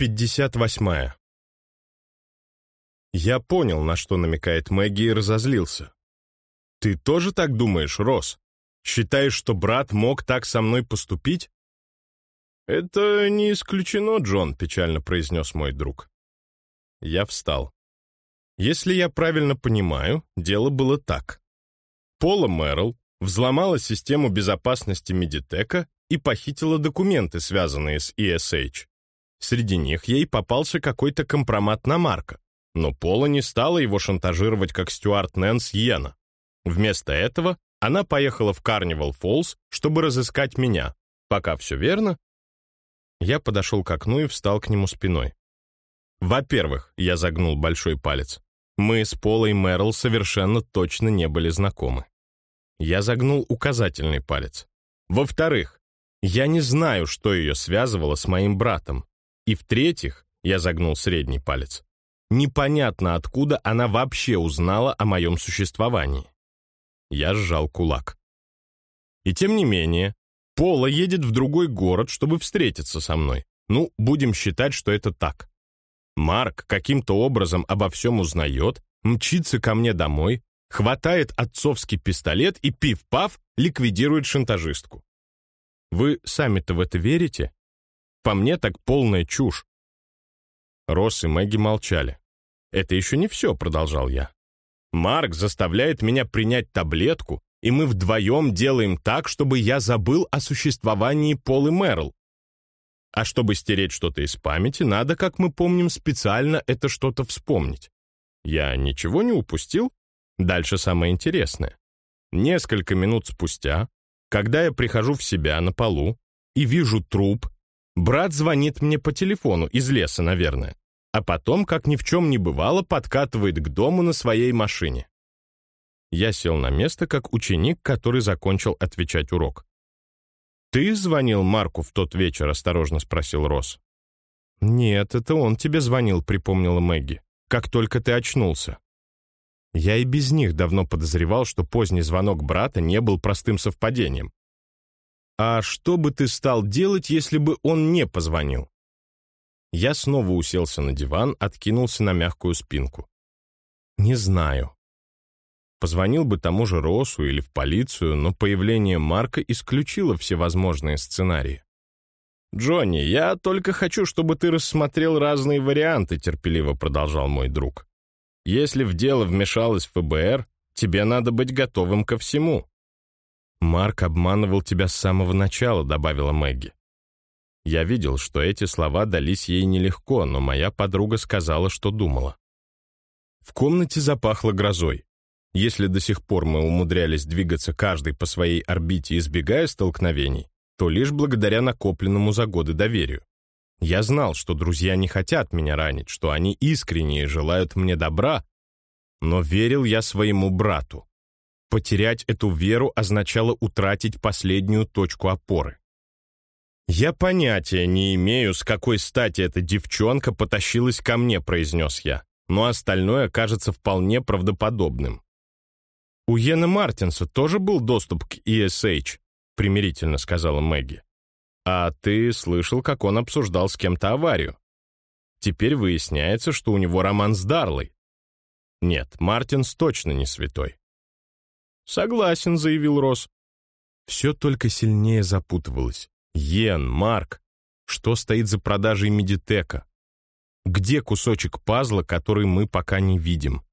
58. Я понял, на что намекает Мэгги, и разозлился. «Ты тоже так думаешь, Росс? Считаешь, что брат мог так со мной поступить?» «Это не исключено, Джон», — печально произнес мой друг. Я встал. Если я правильно понимаю, дело было так. Пола Мэрл взломала систему безопасности Медитека и похитила документы, связанные с ESH. Среди них ей попался какой-то компромат на Марка, но Пола не стала его шантажировать, как Стюарт Нэнс Йена. Вместо этого она поехала в Карнивал Фоллс, чтобы разыскать меня. Пока все верно. Я подошел к окну и встал к нему спиной. Во-первых, я загнул большой палец. Мы с Полой Мэрл совершенно точно не были знакомы. Я загнул указательный палец. Во-вторых, я не знаю, что ее связывало с моим братом. И в-третьих, я загнул средний палец. Непонятно, откуда она вообще узнала о моем существовании. Я сжал кулак. И тем не менее, Пола едет в другой город, чтобы встретиться со мной. Ну, будем считать, что это так. Марк каким-то образом обо всем узнает, мчится ко мне домой, хватает отцовский пистолет и, пив-пав, ликвидирует шантажистку. Вы сами-то в это верите? По мне так полная чушь. Росс и Мэгги молчали. «Это еще не все», — продолжал я. «Марк заставляет меня принять таблетку, и мы вдвоем делаем так, чтобы я забыл о существовании Полы Мэрл. А чтобы стереть что-то из памяти, надо, как мы помним, специально это что-то вспомнить. Я ничего не упустил? Дальше самое интересное. Несколько минут спустя, когда я прихожу в себя на полу и вижу труп, брат звонит мне по телефону, из леса, наверное, а потом, как ни в чем не бывало, подкатывает к дому на своей машине. Я сел на место, как ученик, который закончил отвечать урок. «Ты звонил Марку в тот вечер?» — осторожно спросил Росс. «Нет, это он тебе звонил», — припомнила Мэгги. «Как только ты очнулся». Я и без них давно подозревал, что поздний звонок брата не был простым совпадением. «А что бы ты стал делать, если бы он не позвонил?» Я снова уселся на диван, откинулся на мягкую спинку. «Не знаю. Позвонил бы тому же Росу или в полицию, но появление Марка исключило все возможные сценарии. «Джонни, я только хочу, чтобы ты рассмотрел разные варианты», терпеливо продолжал мой друг. «Если в дело вмешалась ФБР, тебе надо быть готовым ко всему». «Марк обманывал тебя с самого начала», — добавила Мэгги. Я видел, что эти слова дались ей нелегко, но моя подруга сказала, что думала. В комнате запахло грозой. Если до сих пор мы умудрялись двигаться каждый по своей орбите, избегая столкновений, то лишь благодаря накопленному за годы доверию. Я знал, что друзья не хотят меня ранить, что они искренне желают мне добра, но верил я своему брату. Потерять эту веру означало утратить последнюю точку опоры. «Я понятия не имею, с какой стати эта девчонка потащилась ко мне», — произнес я, но остальное кажется вполне правдоподобным. «У Йена Мартинса тоже был доступ к ESH», — примирительно сказала Мэгги. «А ты слышал, как он обсуждал с кем-то аварию. Теперь выясняется, что у него роман с Дарлой. Нет, Мартинс точно не святой». «Согласен», — заявил Росс. Все только сильнее запутывалось. Йен, Марк. Что стоит за продажей Медитека? Где кусочек пазла, который мы пока не видим?